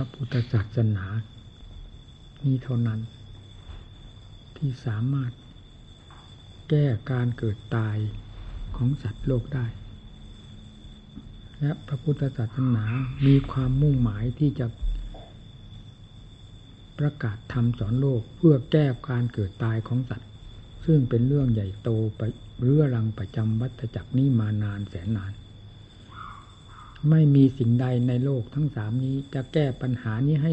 ระพุทธศาสนา นี้เท่านั้น ที่สามารถแก้การเกิดตายของสัตว์โลกได้ และพระพุทธศาสนามีความมุ่งหมายที่จะประกาศธรรมสอนโลกเพื่อแก้การเกิดตายของสัตว์ ซึ่งเป็นเรื่องใหญ่โตไปเรื้อรังประจำวัฏจักรนี้มานานแสนนาน ไม่มีสิ่งใดในโลกทั้งสามนี้ จะแก้ปัญหานี้ให้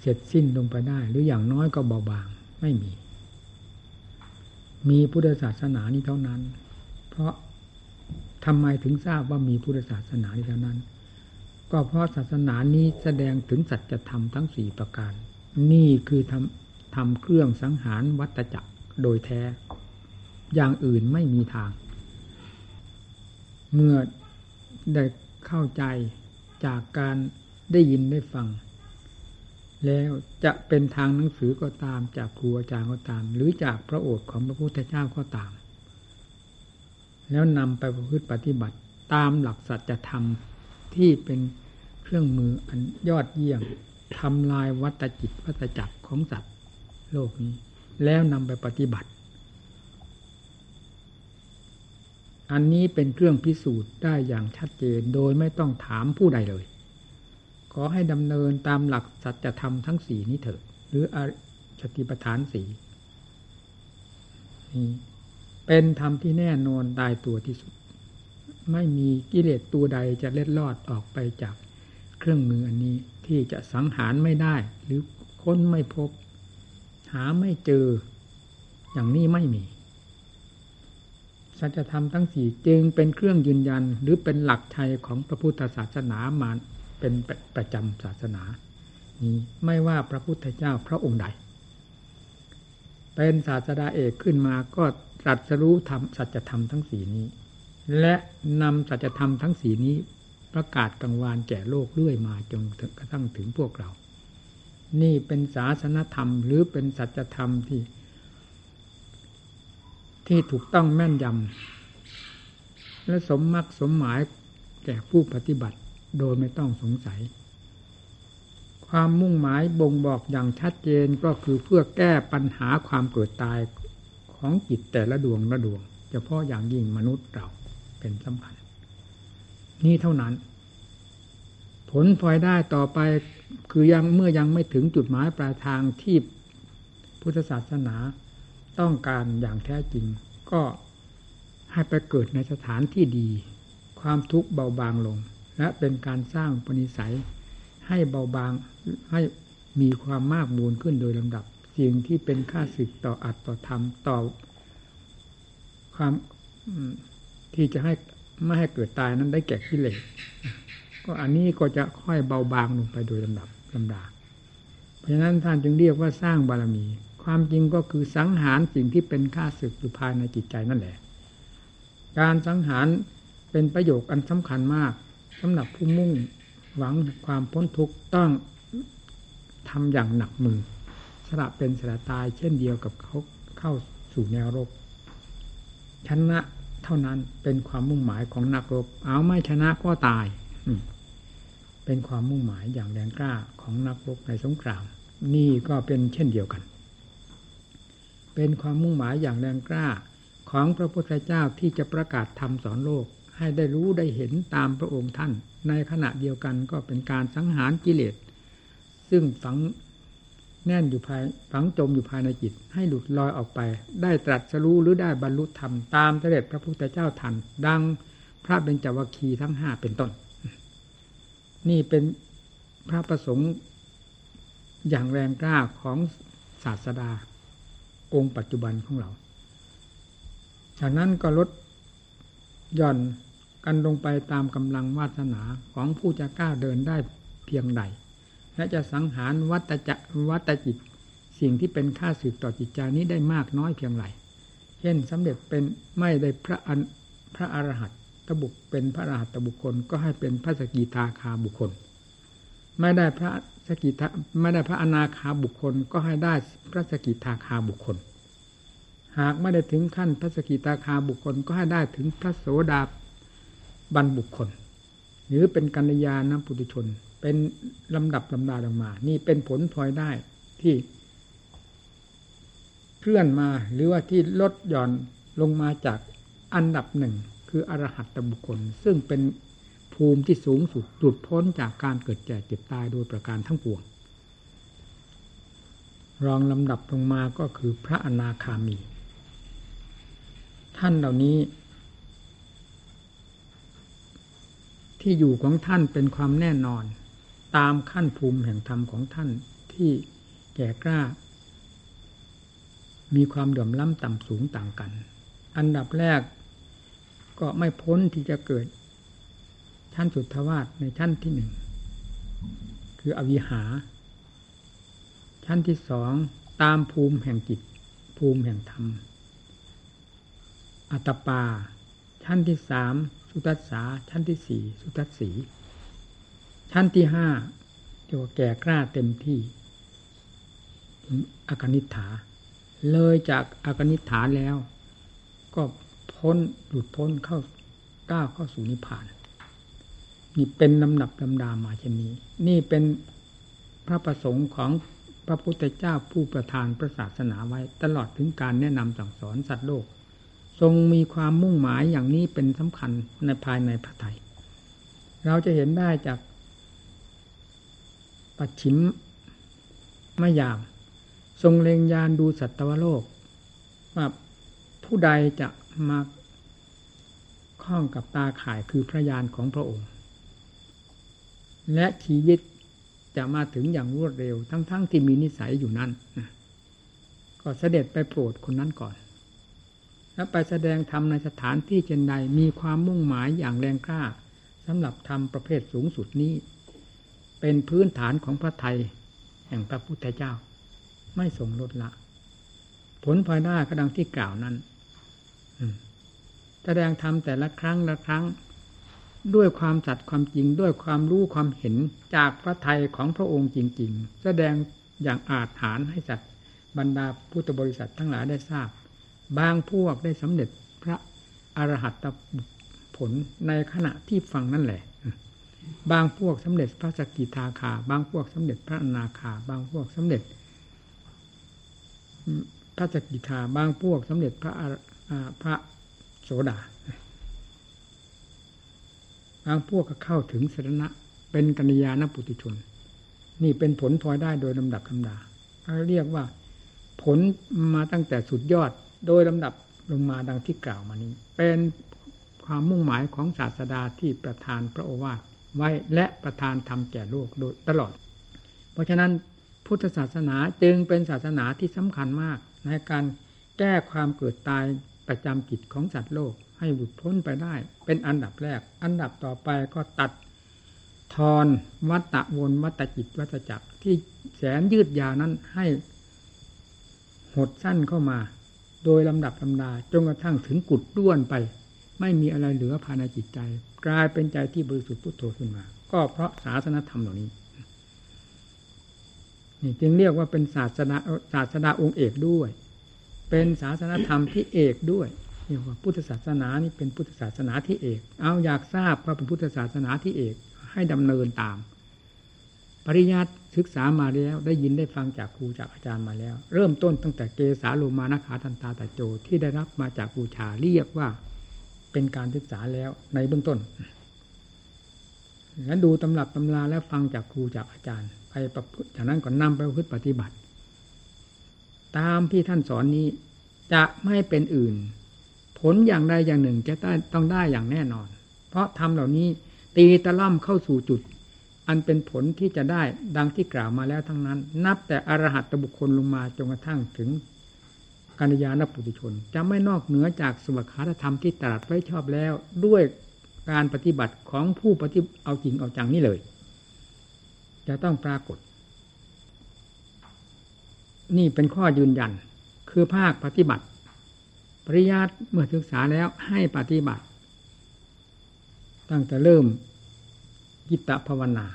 เสร็จสิ้นลงไปได้ หรืออย่างน้อยก็เบาบาง ไม่มี มีพุทธศาสนานี้เท่านั้น เพราะทำไมถึงทราบว่ามีพุทธศาสนานี้เท่านั้น ก็เพราะศาสนานี้แสดงถึงสัจธรรมทั้งสี่ประการ นี่คือทำทำเครื่องสังหารวัตจักรโดยแท้ อย่างอื่นไม่มีทาง เมื่อ ได้เข้าใจจากการได้ยินได้ฟัง แล้วจะเป็นทางหนังสือก็ตามจากครูอาจารย์ก็ตาม หรือจากพระโอษฐ์ของพระพุทธเจ้าก็ตาม แล้วนำไปประพฤติปฏิบัติตามหลักสัจธรรมที่เป็นเครื่องมืออันยอดเยี่ยมทำลายวัตจิตวัตจักรของสัตว์โลกนี้ แล้วนำไปปฏิบัติ อันนี้เป็นเครื่องพิสูจน์ได้อย่างชัดเจนโดยไม่ต้องถามผู้ใดเลย ขอให้ดำเนินตามหลักสัจธรรมทั้งสี่นี้เถิดหรืออสติปัฏฐานสี่นี่เป็นธรรมที่แน่นอนตายตัวที่สุด ไม่มีกิเลสตัวใดจะเล็ดลอดออกไปจากเครื่องมืออันนี้ที่จะสังหารไม่ได้ หรือค้นไม่พบ หาไม่เจอ อย่างนี้ไม่มี สัจธรรมทั้งสี่จึงเป็นเครื่องยืนยัน หรือเป็นหลักชัยของพระพุทธศาสนามาเป็นประจำศาสนานี้ไม่ว่าพระพุทธเจ้าพระองค์ใด เป็นศาสดาเอกขึ้นมาก็ตรัสรู้ธรรมสัจธรรมทั้งสี่นี้ และนำสัจธรรมทั้งสี่นี้ ประกาศกังวานแก่โลกเรื่อยมาจนกระทั่งถึงพวกเรา นี่เป็นศาสนธรรมหรือเป็นสัจธรรมที่ ที่ถูกต้องแม่นยำและสมมักสมหมายแก่ผู้ปฏิบัติโดยไม่ต้องสงสัย ความมุ่งหมายบ่งบอกอย่างชัดเจนก็คือเพื่อแก้ปัญหาความเกิดตายของจิตแต่ละดวงละดวง เฉพาะอย่างยิ่งมนุษย์เราเป็นสำคัญ นี่เท่านั้น ผลพลอยได้ต่อไปคือยังเมื่อยังไม่ถึงจุดหมายปลายทางที่พุทธศาสนา ต้องการอย่างแท้จริง ก็ให้ไปเกิดในสถานที่ดี ความทุกข์เบาบางลง และเป็นการสร้างปณิสัย ให้เบาบางให้มีความมากมูลขึ้นโดยลำดับสิ่งที่เป็นค่าศึกต่ออัตต่อธรรมต่อ ความที่จะให้ไม่ให้เกิดตายนั้นได้แก่กิเลสก็อันนี้ก็จะค่อยเบาบางลงไปโดยลำดับลำดา เพราะฉะนั้นท่านจึงเรียกว่าสร้างบารมี ความจริงก็คือสังหารสิ่งที่เป็นค่าศึกอยู่ภายในจิตใจนั่นแหละ การสังหารเป็นประโยชน์อันสำคัญมากสำหรับผู้มุ่งหวังความพ้นทุกข์ต้องทำอย่างหนักมือสละเป็นสละตายเช่นเดียวกับเขาเข้าสู่แนวรบชนะเท่านั้นเป็นความมุ่งหมายของนักรบ เอาไม่ชนะก็ตายเป็นความมุ่งหมายอย่างแรงกล้าของนักรบในสงคราม นี่ก็เป็นเช่นเดียวกัน เป็นความมุ่งหมายอย่างแรงกล้า ของพระพุทธเจ้าที่จะประกาศธรรมสอนโลก ให้ได้รู้ได้เห็นตามพระองค์ท่าน ในขณะเดียวกันก็เป็นการสังหารกิเลส ซึ่งฝังแน่นอยู่ภายฝังจมอยู่ภายในจิต ให้หลุดลอยออกไป ได้ตรัสรู้หรือได้บรรลุธรรมตามเสด็จพระพุทธเจ้าทัน ดังพระเบญจวัคคีทั้งห้าเป็นต้น นี่เป็นพระประสงค์อย่างแรงกล้าของศาสดา องค์ปัจจุบันของเรา จากนั้นก็ลดหย่อนกันลงไปตามกำลังวาสนาของผู้จะกล้าเดินได้เพียงใด และจะสังหารวัตจะวัตจิต สิ่งที่เป็นค่าสืบต่อจิตใจนี้ได้มากน้อยเพียงไรเช่นสำเร็จเป็นไม่ได้พระอันพระอรหัตตบุคเป็นพระอรหัตตบุคคลก็ให้เป็นพระสกิทาคาบุคคล ไม่ได้พระ สกิทาไม่ได้พระอนาคาบุคคลก็ให้ได้พระสกิทาคาบุคคล หากไม่ได้ถึงขั้นพระสกิทาคาบุคคลก็ให้ได้ถึงพระโสดาบันบุคคล หรือเป็นกัญญาณปุถุชน เป็นลำดับลำดาลงมา นี่เป็นผลพลอยได้ที่เคลื่อนมาหรือว่าที่ลดหย่อนลงมาจากอันดับหนึ่งคืออรหัตตบุคคล ซึ่งเป็น ภูมิที่สูงสุดหลุดพ้นจากการเกิดแก่เจ็บตายโดยประการทั้งปวง รองลำดับลงมาก็คือพระอนาคามี ท่านเหล่านี้ ที่อยู่ของท่านเป็นความแน่นอน ตามขั้นภูมิแห่งธรรมของท่านที่แก่กล้า มีความเดือมล้ำต่ำสูงต่างกัน อันดับแรกก็ไม่พ้นที่จะเกิด ชั้นสุดทวาสในชั้นที่หนึ่งคืออวิหา ชั้นที่สองตามภูมิแห่งจิต ภูมิแห่งธรรม อัตปา ชั้นที่สามสุตัสสาชั้นที่สี่สุตัสสี ชั้นที่ห้าเรียกว่าแก่กล้าเต็มที่อากนิฐา เลยจากอากนิฐาแล้ว ก็พ้นหลุดพ้นเข้าก้าวเข้าสู่นิพพาน นี่เป็นลำดับลำดามาเช่นนี้ นี่เป็นพระประสงค์ของพระพุทธเจ้าผู้ประทานพระศาสนาไว้ ตลอดถึงการแนะนำสั่งสอนสัตว์โลก ทรงมีความมุ่งหมายอย่างนี้เป็นสำคัญในภายในพระไทย เราจะเห็นได้จากปัจฉิมมยาม ทรงเลงยานดูสัตวโลก ว่าผู้ใดจะมาข้องกับตาข่ายคือพระยานของพระองค์ และชีวิตจะมาถึงอย่างรวดเร็ว ทั้งๆทที่มีนิสัยอยู่นั่นก็เสด็จไปโปรดคนนั้นก่อน แล้วไปแสดงธรรมในสถานที่เช่นใดมีความมุ่งหมายอย่างแรงกล้าสำหรับธรรมประเภทสูงสุดนี้ เป็นพื้นฐานของพระไทย แห่งพระพุทธเจ้า ไม่ส่งลดละ ผลพลอยได้ก็ดังที่กล่าวนั้นแสดงธรรมแต่ละครั้งละครั้ง ด้วยความสัตย์ความจริงด้วยความรู้ความเห็นจากพระไทยของพระองค์จริง ๆ แสดงอย่างอาจฐานให้สัตว์บรรดาพุทธบริษัททั้งหลายได้ทราบ บางพวกได้สำเร็จพระอรหัตผลในขณะที่ฟังนั่นแหละ บางพวกสำเร็จพระสกิทาคา บางพวกสำเร็จพระอนาคา บางพวกสำเร็จพระสกิทา บางพวกสำเร็จพระพระโสดา บางพวกก็เข้าถึงสรณะ เป็นกัญญาณปุตุชน นี่เป็นผลพลอยได้โดยลำดับลำดาเรียกว่า ผลมาตั้งแต่สุดยอดโดยลำดับลงมาดังที่กล่าวมานี้ เป็นความมุ่งหมายของศาสดาที่ประทานพระโอวาทไว้และประทานธรรมแก่โลกโดยตลอด เพราะฉะนั้นพุทธศาสนาจึงเป็นศาสนาที่สำคัญมากในการแก้ความเกิดตาย ประจำกิจของสัตว์โลกให้หลุดพ้นไปได้ เป็นอันดับแรก อันดับต่อไปก็ตัดทอนวัตะวนวัตจิตวัตจักรที่แสนยืดยาวนั้นให้หดสั้นเข้ามา โดยลำดับลำดาจนกระทั่งถึงกุดด้วนไป ไม่มีอะไรเหลือภายในจิตใจ กลายเป็นใจที่บริสุทธิ์พุทโธขึ้นมา ก็เพราะศาสนธรรมเหล่านี้นี่จึงเรียกว่าเป็นศาสนาศาสนาองค์เอกด้วย เป็นศาสนธรรมที่เอกด้วยเรียกว่าพุทธศาสนานี่เป็นพุทธศาสนาที่เอก เอาอยากทราบว่าเป็นพุทธศาสนาที่เอกให้ดำเนินตาม ปริยัติศึกษามาแล้วได้ยินได้ฟังจากครูจากอาจารย์มาแล้ว เริ่มต้นตั้งแต่เกสาโลมานาขาตันตาตาโจที่ได้รับมาจากบูชาเรียกว่าเป็นการศึกษาแล้วในเบื้องต้นแล้วดูตำรับตำราแล้วฟังจากครูจากอาจารย์ ไปประพฤติจากนั้นก็นำไปประพฤติปฏิบัติ ตามที่ท่านสอนนี้ จะไม่เป็นอื่น ผลอย่างใดอย่างหนึ่งจะต้องได้อย่างแน่นอน เพราะทำเหล่านี้ตีตะล่ำเข้าสู่จุด อันเป็นผลที่จะได้ดังที่กล่าวมาแล้วทั้งนั้น นับแต่อรหัตบุคคลลงมาจนกระทั่งถึงกัญญาณปุถุชน จะไม่นอกเหนือจากสวัสดิธรรมที่ตรัสไว้ชอบแล้ว ด้วยการปฏิบัติของผู้ปฏิเอาจริงเอาจังนี่เลย จะต้องปรากฏ นี่เป็นข้อยืนยัน คือภาคปฏิบัติ ปริยัติเมื่อศึกษาแล้วให้ปฏิบัติ ตั้งแต่เริ่มกิตตภาวนา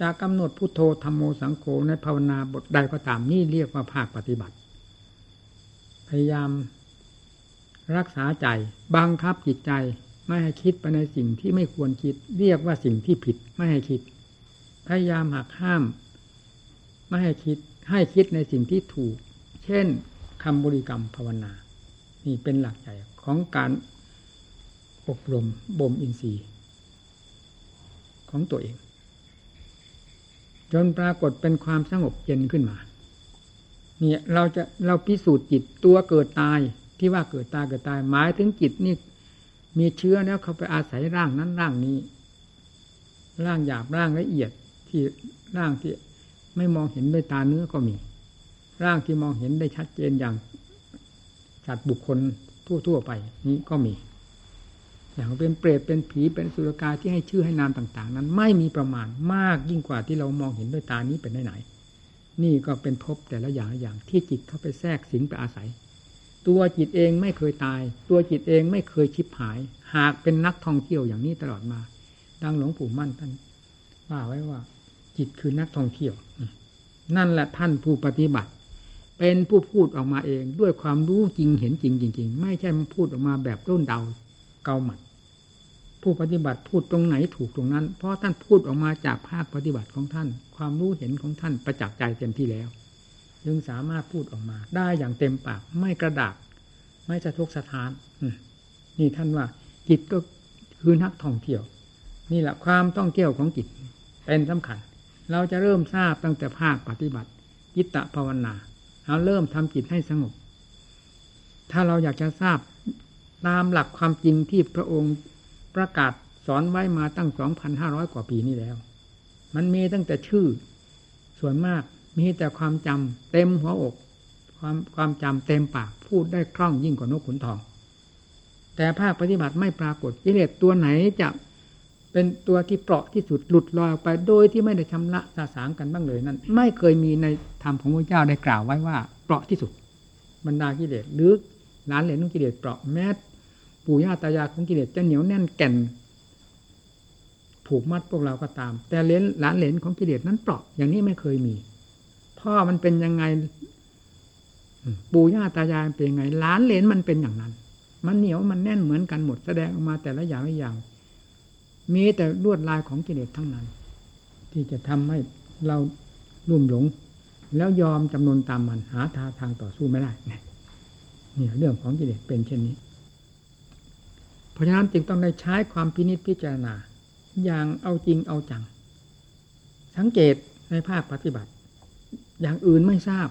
จะกำหนดพุทโธธรรมโมสังโฆในภาวนาบทใดก็ตามนี่เรียกว่าภาคปฏิบัติ พยายามรักษาใจบังคับจิตใจไม่ให้คิดไปในสิ่งที่ไม่ควรคิด เรียกว่าสิ่งที่ผิดไม่ให้คิด พยายามหักห้าม ไม่ให้คิด ให้คิดในสิ่งที่ถูก เช่นคำบริกรรมภาวนา นี่เป็นหลักใหญ่ของการอบรมบ่มอินทรีย์ ของตัวเอง จนปรากฏเป็นความสงบเย็นขึ้นมา เนี่ยเราจะเราพิสูจน์จิตตัวเกิดตายที่ว่าเกิดตายเกิดตายหมายถึงจิตนี่มีเชื้อแล้วเขาไปอาศัยร่างนั้นร่างนี้ ร่างหยาบร่างละเอียดที่ร่างที่ ไม่มองเห็นด้วยตาเนื้อก็มี ร่างที่มองเห็นได้ชัดเจนอย่างจัดบุคคลทั่วๆไปนี้ก็มี อย่างเป็นเปรตเป็นผีเป็นสุรกายที่ให้ชื่อให้นามต่าง ๆ นั้น ไม่มีประมาณมากยิ่งกว่าที่เรามองเห็นด้วยตานี้เป็นได้ไหน นี่ก็เป็นภพแต่ละอย่างอย่างที่จิตเข้าไปแทรกสิงไปอาศัย ตัวจิตเองไม่เคยตาย ตัวจิตเองไม่เคยชิบหาย หากเป็นนักท่องเที่ยวอย่างนี้ตลอดมา ดังหลวงปู่มั่นท่านว่าไว้ว่า จิตคือนักท่องเที่ยว นั่นแหละท่านผู้ปฏิบัติ เป็นผู้พูดออกมาเองด้วยความรู้จริงเห็นจริงจริงๆไม่ใช่พูดออกมาแบบต้นเดาเกาหมัด ผู้ปฏิบัติพูดตรงไหนถูกตรงนั้น เพราะท่านพูดออกมาจากภาคปฏิบัติของท่าน ความรู้เห็นของท่านประจักษ์ใจเต็มที่แล้วจึงสามารถพูดออกมา ได้อย่างเต็มปากไม่กระดากไม่สะทกสะท้านนี่ท่านว่าจิตก็คือนักท่องเที่ยว นี่แหละความต้องเที่ยวของจิตเป็นสำคัญ เราจะเริ่มทราบตั้งแต่ภาคปฏิบัติจิตตภาวนาเราเริ่มทำจิตให้สงบ ถ้าเราอยากจะทราบตามหลักความจริงที่พระองค์ประกาศสอนไว้มาตั้งสองพันห้าร้อยกว่าปีนี้แล้ว มันมีตั้งแต่ชื่อ ส่วนมากมีแต่ความจำเต็มหัวอก ความความจำเต็มปากพูดได้คล่องยิ่งกว่านกขุนทอง แต่ภาคปฏิบัติไม่ปรากฏกิเลสตัวไหนจะ เป็นตัวที่เปราะที่สุดหลุดลอยออกไป โดยที่ไม่ได้ชำระสาสางกันบ้างเลยนั้น ไม่เคยมีในธรรมของพระเจ้าได้กล่าวไว้ว่า เปราะที่สุดบรรดากิเลสหรือหลานเหลนของกิเลสเปราะแม้ปู่ย่าตายายของกิเลสจะเหนียวแน่นแก่น ผูกมัดพวกเราก็ตาม แต่เลนหลานเหลนของกิเลสนั้นเปราะอย่างนี้ไม่เคยมี พ่อมันเป็นยังไง ปู่ย่าตายายเป็นยังไงหลานเหลนมันเป็นอย่างนั้น มันเหนียวมันแน่นเหมือนกันหมดแสดงออกมาแต่ละอย่างละอย่าง มีแต่ลวดลายของกิเลสทั้งนั้น ที่จะทำให้เราลุ่มหลง แล้วยอมจำนวนตามมันหาทาทางต่อสู้ไม่ได้นี่เรื่องของกิเลสเป็นเช่นนี้ เพราะฉะนั้นจึงต้องได้ใช้ความพินิจพิจารณา อย่างเอาจริงเอาจัง สังเกตในภาคปฏิบัติ อย่างอื่นไม่ทราบ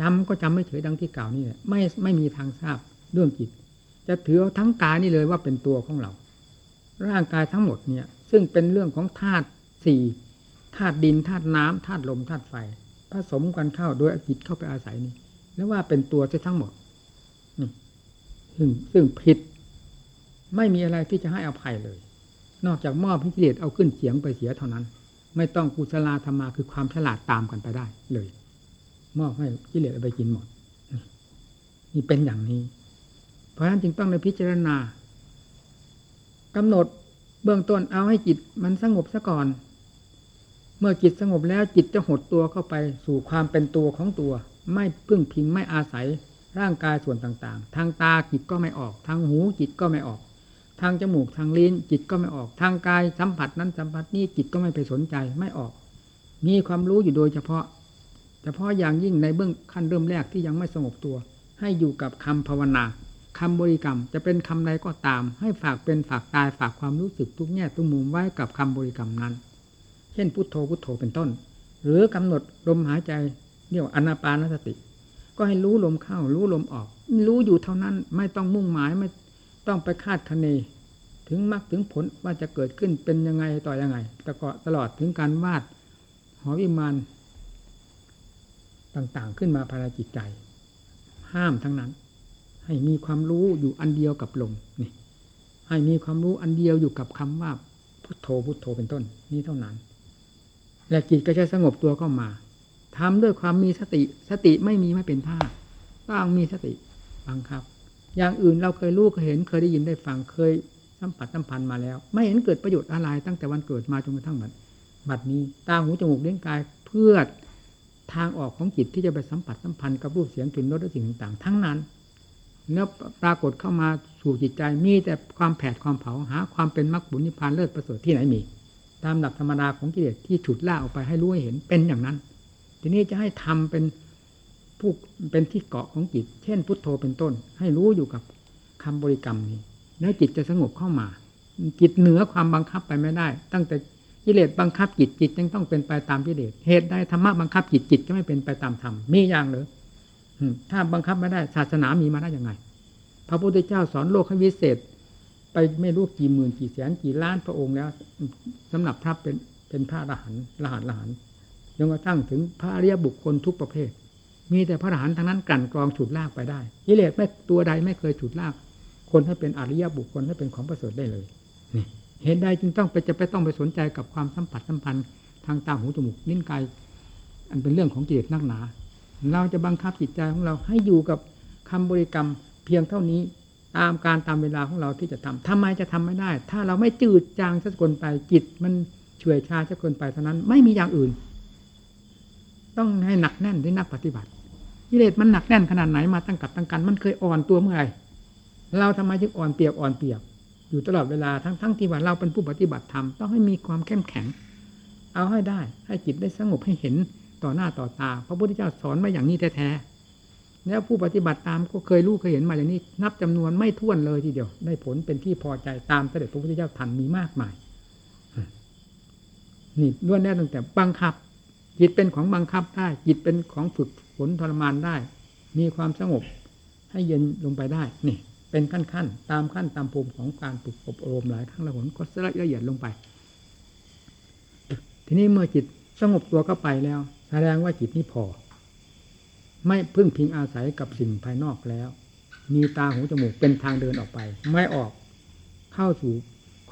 จำก็จำไม่เฉยดังที่กล่าวนี่แหละไม่ไม่มีทางทราบเรื่องจิต จะถือทั้งกายนี่เลยว่าเป็นตัวของเรา ร่างกายทั้งหมดเนี่ย ซึ่งเป็นเรื่องของธาตุสี่ธาตุดินธาตุน้ำธาตุลมธาตุไฟ ผสมกันเข้าโดยจิตเข้าไปอาศัยนี่แล้วว่าเป็นตัวจะทั้งหมดนี่ซึ่งซึ่งผิด ไม่มีอะไรที่จะให้อภัยเลย นอกจากมอบพิเศษเอาขึ้นเสียงไปเสียเท่านั้น ไม่ต้องกุศลาธรรมาคือความฉลาดตามกันไปได้เลย มอบให้กิเลสเอาไปกินหมดนี่เป็นอย่างนี้ เพราะฉะนั้นจึงต้องในพิจารณา กำหนดเบื้องต้นเอาให้จิตมันสงบซะก่อน เมื่อจิตสงบแล้วจิตจะหดตัวเข้าไปสู่ความเป็นตัวของตัว ไม่พึ่งพิงไม่อาศัยร่างกายส่วนต่างๆ ทางตาจิตก็ไม่ออก ทางหูจิตก็ไม่ออก ทางจมูกทางลิ้นจิตก็ไม่ออก ทางกายสัมผัสนั้นสัมผัสนี้จิตก็ไม่ไปสนใจไม่ออก มีความรู้อยู่โดยเฉพาะ เฉพาะอย่างยิ่งในเบื้องขั้นเริ่มแรกที่ยังไม่สงบตัว ให้อยู่กับคำภาวนา คำบริกรรม จะเป็นคำใดก็ตาม ให้ฝากเป็นฝากตายฝากความรู้สึกทุกแง่ทุกมุมไว้กับคำบริกรรมนั้น เช่นพุทโธพุทโธเป็นต้น หรือกำหนดลมหายใจเรียกอนาปานสติ ก็ให้รู้ลมเข้า รู้ลมออก รู้อยู่เท่านั้นไม่ต้องมุ่งหมายไม่ต้องไปคาดคะเน ถึงมรรคถึงผลว่าจะเกิดขึ้นเป็นยังไงต่อยังไงแต่ก็ตลอดถึงการวาดหอวิมานต่างๆขึ้นมาภายในจิตใจ ห้ามทั้งนั้น ให้มีความรู้อยู่อันเดียวกับลมนี่ ให้มีความรู้อันเดียวอยู่กับคำว่าพุทโธพุทโธเป็นต้น นี้เท่านั้น และจิตก็จะสงบตัวเข้ามาทำด้วยความมีสติ สติไม่มีไม่เป็นท่าต้องมีสติบังคับ อย่างอื่นเราเคยรู้เคยเห็นเคยได้ยินได้ฟังเคยสัมผัสสัมพันธ์มาแล้ว ไม่เห็นเกิดประโยชน์อะไรตั้งแต่วันเกิดมาจนกระทั่งบัดบัดนี้ตาหูจมูกเลี้ยงกายเพื่อทางออกของจิตที่จะไปสัมผัสสัมพันธ์กับรูปเสียงกลิ่นรสและสิ่งต่างๆ ทั้งนั้น แล้วปรากฏเข้ามาสู่จิตใจมีแต่ความแผดความเผาหา ความเป็นมรรคบุญนิพพานเลิศประเสริฐที่ไหนมี ตามหลักธรรมดาของกิเลสที่ฉุดล่าออกไปให้รู้ให้เห็นเป็นอย่างนั้น ทีนี้จะให้ทำเป็นผู้เป็นที่เกาะของจิต เช่น พุทโธเป็นต้น ให้รู้อยู่กับคำบริกรรมนี้ แล้วจิตจะสงบเข้ามา จิตเหนือความบังคับไปไม่ได้ ตั้งแต่กิเลสบังคับจิตจิตยังต้องเป็นไปตามกิเลสเหตุใดธรรมะบังคับจิตจิตจะไม่เป็นไปตามธรรมมีอย่างเลย ถ้าบังคับไม่ได้ ศาสนามีมาได้ยังไง พระพุทธเจ้าสอนโลกให้วิเศษ ไปไม่รู้กี่หมื่นกี่แสนกี่ล้านพระองค์แล้วสำหรับพระเป็นเป็นพระอรหันต์รหันต์รหันต์จนกระทั่งถึงพระอริยบุคคลทุกประเภท มีแต่พระอรหันต์ทั้งนั้นกลั่นกรองฉุดลากไปได้กิเลสไม่ตัวใดไม่เคยฉุดลาก คนให้เป็นอริยบุคคลให้เป็นของประเสริฐได้เลยนี่เห็นใดจึงต้องไปจะไปต้องไปสนใจกับความสัมผัสสัมพันธ์ทางตาหูจมูกนิ้นกายอันเป็นเรื่องของกิเลสนักหนา เราจะบังคับจิตใจของเราให้อยู่กับคำบริกรรมเพียงเท่านี้ตามการตามเวลาของเราที่จะทำทำไมจะทำไม่ได้ ถ้าเราไม่จืดจางสักคนไปจิต มันเฉื่อยชาสักคนไปเท่านั้น ไม่มีอย่างอื่น ต้องให้หนักแน่นที่นักปฏิบัติกิเลสมันหนักแน่นขนาดไหนมาตั้งกับตั้งกัน มันเคยอ่อนตัวเมื่อไหร่เราทำไมจึงอ่อนเปียกอ่อนเปียกอยู่ตลอดเวลาทั้งทั้งที่ว่าเราเป็นผู้ปฏิบัติธรรมต้องให้มีความเข้มแข็ง เอาให้ได้ ให้จิตได้สงบให้เห็น ต่อหน้าต่อตา พระพุทธเจ้าสอนมาอย่างนี้แท้ๆแล้วผู้ปฏิบัติตามก็เคยรู้เคยเห็นมาอย่างนี้ นับจำนวนไม่ท้วนเลยทีเดียว ได้ผลเป็นที่พอใจตามเสด็จพระพุทธเจ้าทันมีมากมายนี่ล้วนแน่ตั้งแต่บังคับ จิตเป็นของบังคับได้ จิตเป็นของฝึกฝนทรมานได้ มีความสงบ ให้เย็นลงไปได้นี่เป็นขั้นขั้นตามขั้นตามภูมิของการฝึกอบรมหลายครั้งละหนก็ละเอียดลงไป ทีนี้เมื่อจิตสงบตัวเข้าไปแล้ว แสดงว่าจิตนี้พอ ไม่พึ่งพิงอาศัยกับสิ่งภายนอกแล้ว มีตาหูจมูกเป็นทางเดินออกไป ไม่ออกเข้าสู่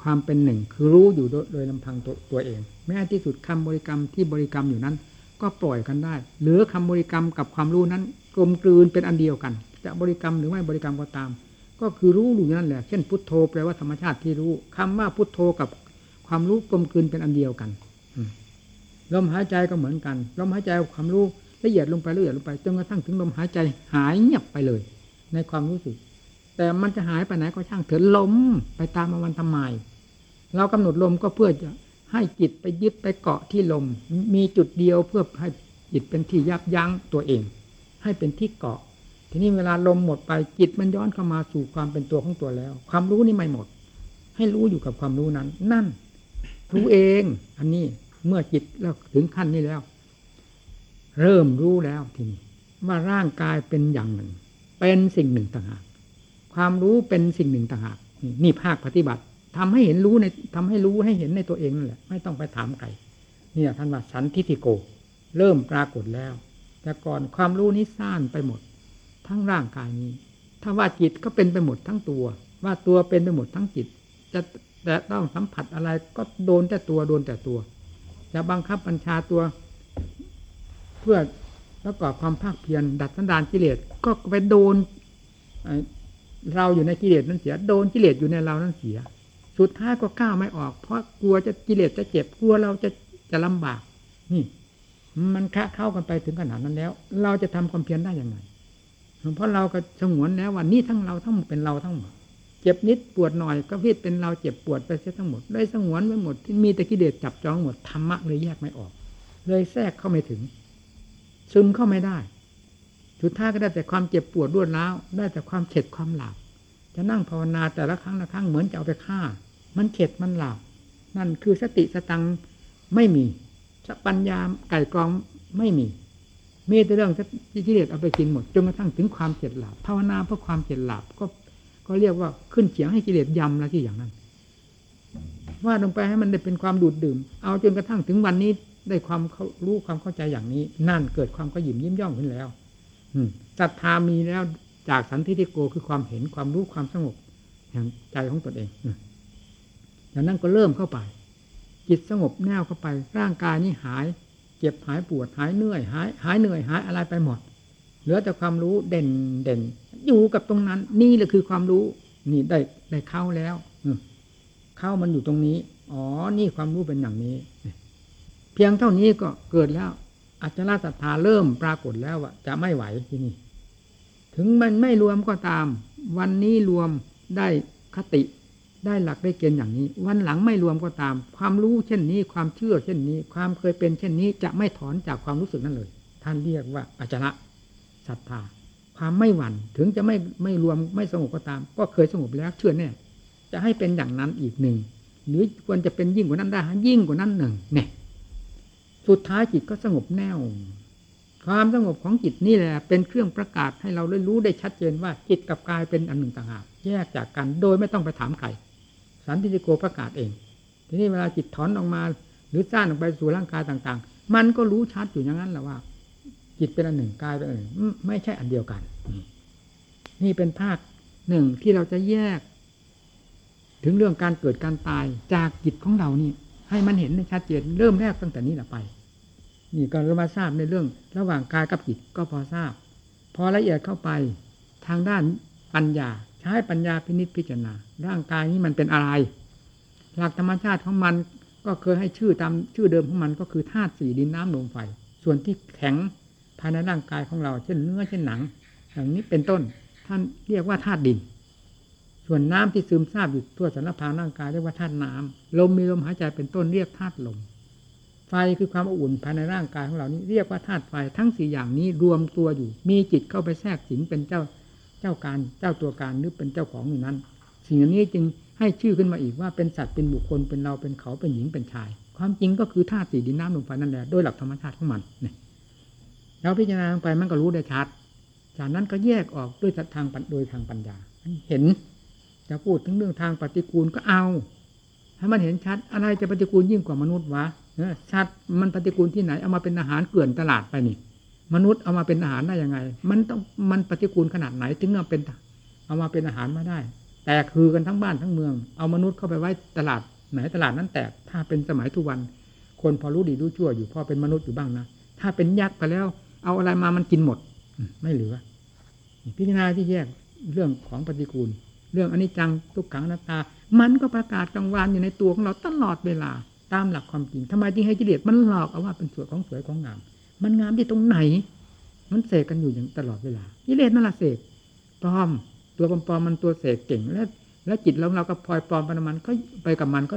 ความเป็นหนึ่ง คือรู้อยู่โดยลำพังตัวตัวเอง แม้ที่สุดคำบริกรรมที่บริกรรมอยู่นั้น ก็ปล่อยกันได้ หรือคำบริกรรมกับความรู้นั้นกลมกลืนเป็นอันเดียวกัน จะบริกรรมหรือไม่บริกรรมก็ตาม ก็คือรู้อยู่นั่นแหละ เช่นพุทโธแปลว่าธรรมชาติที่รู้คำว่าพุทโธกับความรู้กลมกลืนเป็นอันเดียวกัน ลมหายใจก็เหมือนกัน ลมหายใจความรู้ละเอียดลงไปละเอียดลงไปจนกระทั่งถึงลมหายใจหายเงียบไปเลย ในความรู้สึก แต่มันจะหายไปไหนก็ช่างเถิดลมไปตามมันทำไมเรากำหนดลมก็เพื่อจะให้จิตไปยึดไปเกาะที่ลม มีจุดเดียวเพื่อให้จิตเป็นที่ยับยั้งตัวเอง ให้เป็นที่เกาะ ทีนี้เวลาลมหมดไปจิตมันย้อนเข้ามาสู่ความเป็นตัวของตัวแล้ว ความรู้นี่ไม่หมด ให้รู้อยู่กับความรู้นั้น นั่น รู้เอง อันนี้ เมื่อจิตแล้วถึงขั้นนี้แล้ว เริ่มรู้แล้วทีนี้ว่าร่างกายเป็นอย่างหนึ่ง เป็นสิ่งหนึ่งต่างหากความรู้เป็นสิ่งหนึ่งต่างหากนี่ภาคปฏิบัติทำให้เห็นรู้ในทำให้รู้ให้เห็นในตัวเองนั่นแหละ ไม่ต้องไปถามใครเนี่ยท่านว่าสันทิติโก เริ่มปรากฏแล้ว แต่ก่อนความรู้นี้ซ่านไปหมด ทั้งร่างกายนี้ ถ้าว่าจิตก็เป็นไปหมดทั้งตัว ว่าตัวเป็นไปหมดทั้งจิต จะแต่ต้องสัมผัสอะไรก็โดนแต่ตัวโดนแต่ตัว จะบังคับบัญชาตัว เพื่อประกอบความภาคเพียรดัดสันดานกิเลสก็ไปโดนเราอยู่ในกิเลสนั้นเสีย โดนกิเลสอยู่ในเรานั้นเสีย สุดท้ายก็ก้าวไม่ออก เพราะกลัวจะกิเลสจะเจ็บกลัวเราจะจะลำบาก นี่ มันคะเข้ากันไปถึงขนาดนั้นแล้ว เราจะทำความเพียรได้ยังไงเพราะเราก็สงวนแล้วว่านี่ทั้งเราทั้งเป็นเราทั้งหมด เจ็บนิดปวดหน่อยก็พิดเป็นเราเจ็บปวดไปเสียทั้งหมดเลยสงวนไว้หมดที่มีแต่กิเลสจับจองหมดธรรมะเลยแยกไม่ออก เลยแทรกเข้าไม่ถึง ซึมเข้าไม่ได้สุดท้ายก็ได้แต่ความเจ็บปวดรวดร้าวได้แต่ความเข็ดความหลับจะนั่งภาวนาแต่ละครั้งละครั้งเหมือนจะเอาไปฆ่า มันเข็ดมันหลับนั่นคือสติสตังไม่มีสปัญญาไก่กรองไม่มีมีแต่เรื่องที่กิเลสเอาไปกินหมดจนกระทั่งถึงความเจ็ดหลับภาวนาเพื่อความเจ็ดหลับก็ ก็เรียกว่าขึ้นเฉียงให้กิเลสยำล้วที่อย่างนั้นว่าลงไปให้มันได้เป็นความดูดดื่ม เอาจนกระทั่งถึงวันนี้ได้ความรู้ความเข้าใจอย่างนี้ นั่นเกิดความก็ยิ้มยิ้มย่องขึ้นแล้ว อืศรัทธามีแล้วจากสันติทิโกคือความเห็นความรู้ความสงบแห่งใจของตนเองอย่างนั้นก็เริ่มเข้าไป จิตสงบแน่วเข้าไป ร่างกายนี้หาย เจ็บหายปวดหายเหนื่อยหายหายเหนื่อยหายอะไรไปหมด เหลือแต่ความรู้เด่นเด่น อยู่กับตรงนั้น นี่แหละคือความรู้ นี่ได้ได้เข้าแล้วเข้ามันอยู่ตรงนี้ อ๋อ นี่ความรู้เป็นอย่างนี้ เพียงเท่านี้ก็เกิดแล้ว อัจฉริยศรัทธาเริ่มปรากฏแล้วว่าจะไม่ไหวที่นี่ ถึงมันไม่รวมก็ตาม วันนี้รวมได้คติได้หลักได้เกณฑ์อย่างนี้ วันหลังไม่รวมก็ตาม ความรู้เช่นนี้ ความเชื่อเช่นนี้ ความเคยเป็นเช่นนี้จะไม่ถอนจากความรู้สึกนั้นเลย ท่านเรียกว่าอาจาระ ศรัทธา ความไม่หวั่นถึงจะไม่ไม่รวมไม่สงบก็ตาม ก็เคยสงบแล้วเชื่อแน่จะให้เป็นอย่างนั้นอีกหนึ่ง หรือควรจะเป็นยิ่งกว่านั้นได้ยิ่งกว่านั้นหนึ่งเนี่ยสุดท้ายจิตก็สงบแน่วความสงบของจิตนี่แหละเป็นเครื่องประกาศให้เราได้รู้ได้ชัดเจนว่าจิตกับกายเป็นอันหนึ่งต่างหากแยกจากกันโดยไม่ต้องไปถามใครสันติโกประกาศเอง ทีนี้เวลาจิตถอนออกมา หรือสร้างออกไปสู่ร่างกายต่าง ๆ มันก็รู้ชัดอยู่อย่างนั้นแหละว่า จิตเป็นอันหนึ่งกายเป็นอันหนึ่งไม่ใช่อันเดียวกัน นี่เป็นภาคหนึ่งที่เราจะแยก ถึงเรื่องการเกิดการตายจากจิตของเรานี่ ให้มันเห็นในชัดเจนเริ่มแรกตั้งแต่นี้แหละไป นี่ก็เรามาทราบในเรื่อง ระหว่างกายกับจิตก็พอทราบ พอละเอียดเข้าไปทางด้านปัญญาใช้ปัญญาพินิจพิจารณา ร่างกายนี้มันเป็นอะไร หลักธรรมชาติของมันก็เคยให้ชื่อตามชื่อเดิมของมันก็คือธาตุสี่ดินน้ำลมไฟ ส่วนที่แข็งายในร่างกายของเรา เช่นเนื้อเช่นหนัง อย่างนี้เป็นต้น ท่านเรียกว่าธาตุดิน ส่วนน้ำที่ซึมซาบอยู่ทั่วสารพางร่างกายเรียกว่าธาตุน้ำลมมีลมหายใจเป็นต้นเรียกธาตุลม ไฟคือความอบอุ่นภายในร่างกายของเรานี้เรียกว่าธาตุไฟทั้งสี่อย่างนี้รวมตัวอยู่ มีจิตเข้าไปแทรกสิงเป็นเจ้าเจ้าการเจ้าตัวการหรือเป็นเจ้าของอยู่นั้น สิ่งนี้จึงให้ชื่อขึ้นมาอีกว่าเป็นสัตว์เป็นบุคคลเป็นเราเป็นเขาเป็นหญิงเป็นชาย ความจริงก็คือธาตุสี่ดินน้ำลมไฟนั่นแหละโดยหลักธรรมชาติของมันเนี่ย เราพิจารณาลงไปมันก็รู้ได้ชัด จากนั้นก็แยกออกด้วยทางโดยทางปัญญา เห็นจะพูดถึงเรื่องทางปฏิกูลก็เอาให้มันเห็นชัด อะไรจะปฏิกูลยิ่งกว่ามนุษย์วะชัดมันปฏิกูลที่ไหนเอามาเป็นอาหารเกลื่อนตลาดไปนี่มนุษย์เอามาเป็นอาหารได้ยังไง มันต้องมันปฏิกูลขนาดไหน ถึงเอาเป็นเอามาเป็นอาหารมาได้ แตกคือกันทั้งบ้านทั้งเมือง เอามนุษย์เข้าไปไว้ตลาดไหนตลาดนั้นแตกถ้าเป็นสมัยทุกวัน คนพอรู้ดีรู้ชั่วอยู่พอเป็นมนุษย์อยู่บ้างนะถ้าเป็นยักษ์ไปแล้ว เอาอะไรมามันกินหมด ไม่เหลือ พิจารณาที่แยกเรื่องของปฏิกูล เรื่องอนิจจังทุกขังนัตตา มันก็ประกาศกลางวันอยู่ในตัวของเราตลอดเวลา ตามหลักความจริงทำไมจึงให้กิเลสมันหลอกเอาว่าเป็นส่วยของสวยของงาม มันงามที่ตรงไหน มันเสกกันอยู่อย่างตลอดเวลากิเลสนั่นแหละเสกปลอม ตัวปลอมมันตัวเสกเก่งและและจิตเราเราก็พลอยปลอมไปมันก็ไปกับมันก็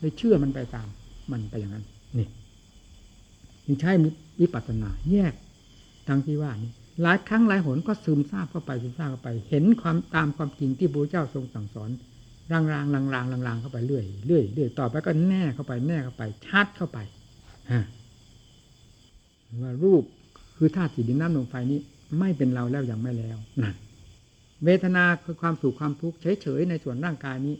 เลยเชื่อมันไปตาม มันไปอย่างนั้นนี่จึงใช้วิปัสสนาแยก ทั้งที่ว่านี่หลายครั้งหลายหนก็ซึมซาบเข้าไปซึมซาบเข้าไป เห็นความตามความจริงที่พระเจ้าทรงสั่งสอนรางรางรางรางรางรางเข้าไปเรื่อยเรื่อยเรื่อยต่อไปก็แน่เข้าไปแน่เข้าไปชัดเข้าไปฮะว่ารูปคือธาตุสีดินน้ำลมไฟนี้ ไม่เป็นเราแล้วยังไม่แล้วนั่นเวทนาคือความสุขความทุกข์เฉยๆในส่วนร่างกายนี้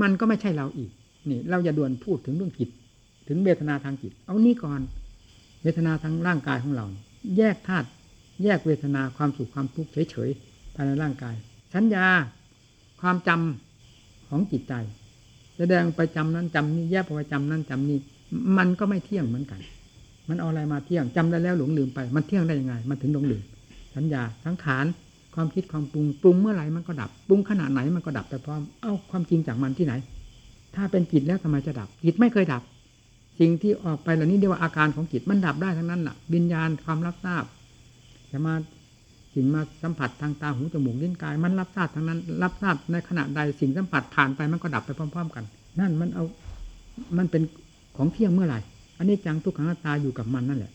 มันก็ไม่ใช่เราอีก นี่ เราอย่าด่วนพูดถึงเรื่องจิต ถึงเวทนาทางจิต เอานี่ก่อน เวทนาทางร่างกายของเรา แยกธาตุแยกเวทนาความสุขความทุกข์เฉยๆภายในร่างกาย สัญญาความจำของจิตใจแสดงไปจำนั้นจำนี้แยกไปจำนั้นจำนี้ มันก็ไม่เที่ยงเหมือนกัน มันเอาอะไรมาเที่ยงจำได้แล้วหลงลืมไป มันเที่ยงได้ยังไง มันถึงหลงลืม สัญญาสังขารความคิดความปรุงปรุงเมื่อไหร่มันก็ดับปรุงขนาดไหนมันก็ดับไปพร้อม เอ้าความจริงจากมันที่ไหน ถ้าเป็นจิตแล้วทำไมจะดับจิตไม่เคยดับ สิ่งที่ออกไปเหล่านี้เรียกว่าอาการของจิตมันดับได้ทั้งนั้นแหละวิญญาณความรับทราบจะมาสิ่งมาสัมผัสทางตาหูจมูกลิ้นกาย มันรับทราบทั้งนั้น รับทราบในขณะใดสิ่งสัมผัสผ่านไปมันก็ดับไปพร้อม ๆ กัน นั่นมันเอามันเป็นของเที่ยงเมื่อไหร่อันนี้จังทุกขังตาอยู่กับมันนั่นแหละ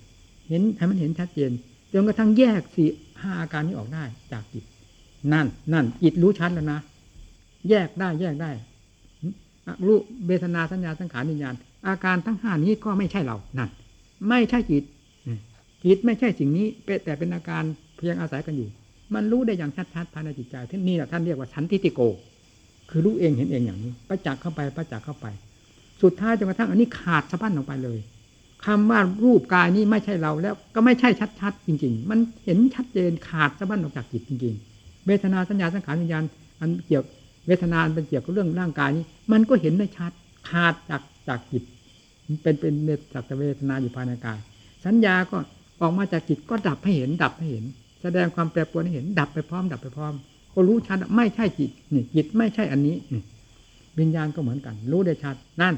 เห็นให้มันเห็นชัดเจนจนกระทั่งแยกสี่ห้าอาการนี้ออกได้จากจิต นั่น นั่นจิตรู้ชัดแล้วนะ แยกได้แยกได้รู้เบทนาสัญญาสังขารวิญญาณ อาการทั้งห้านี้ก็ไม่ใช่เรานั่นไม่ใช่จิตจิตไม่ใช่สิ่งนี้แต่เป็นอาการเพียงอาศัยกันอยู่ มันรู้ได้อย่างชัดๆภายในจิตใจที่นี่แหละท่านเรียกว่าสันติติโก คือรู้เองเห็นเองอย่างนี้ประจักษ์เข้าไปประจักษ์เข้าไป สุดท้ายจนกระทั่งอันนี้ขาดสะบั้นออกไปเลยคำว่ารูปกายนี้ไม่ใช่เราแล้วก็ไม่ใช่ชัดๆจริง ๆ มันเห็นชัดเจนขาดสะบั้นออกจากจิตจริง ๆ เวทนาสัญญาสังขารวิญญาณอันเกี่ยวเวทนาเป็นเกี่ยวกับเรื่องร่างกายนี้ มันก็เห็นได้ชัด ขาดจาก จากจิตเป็นเป็นเนจากเวทนาอยู่ภายในกาย สัญญาก็ออกมาจากจิตก็ดับให้เห็น ดับให้เห็น แสดงความแปรปรวนให้เห็น ดับไปพร้อม ดับไปพร้อม ก็รู้ชัดไม่ใช่จิตนี่จิตไม่ใช่อันนี้วิญญาณก็เหมือนกัน รู้ได้ชัดนั่น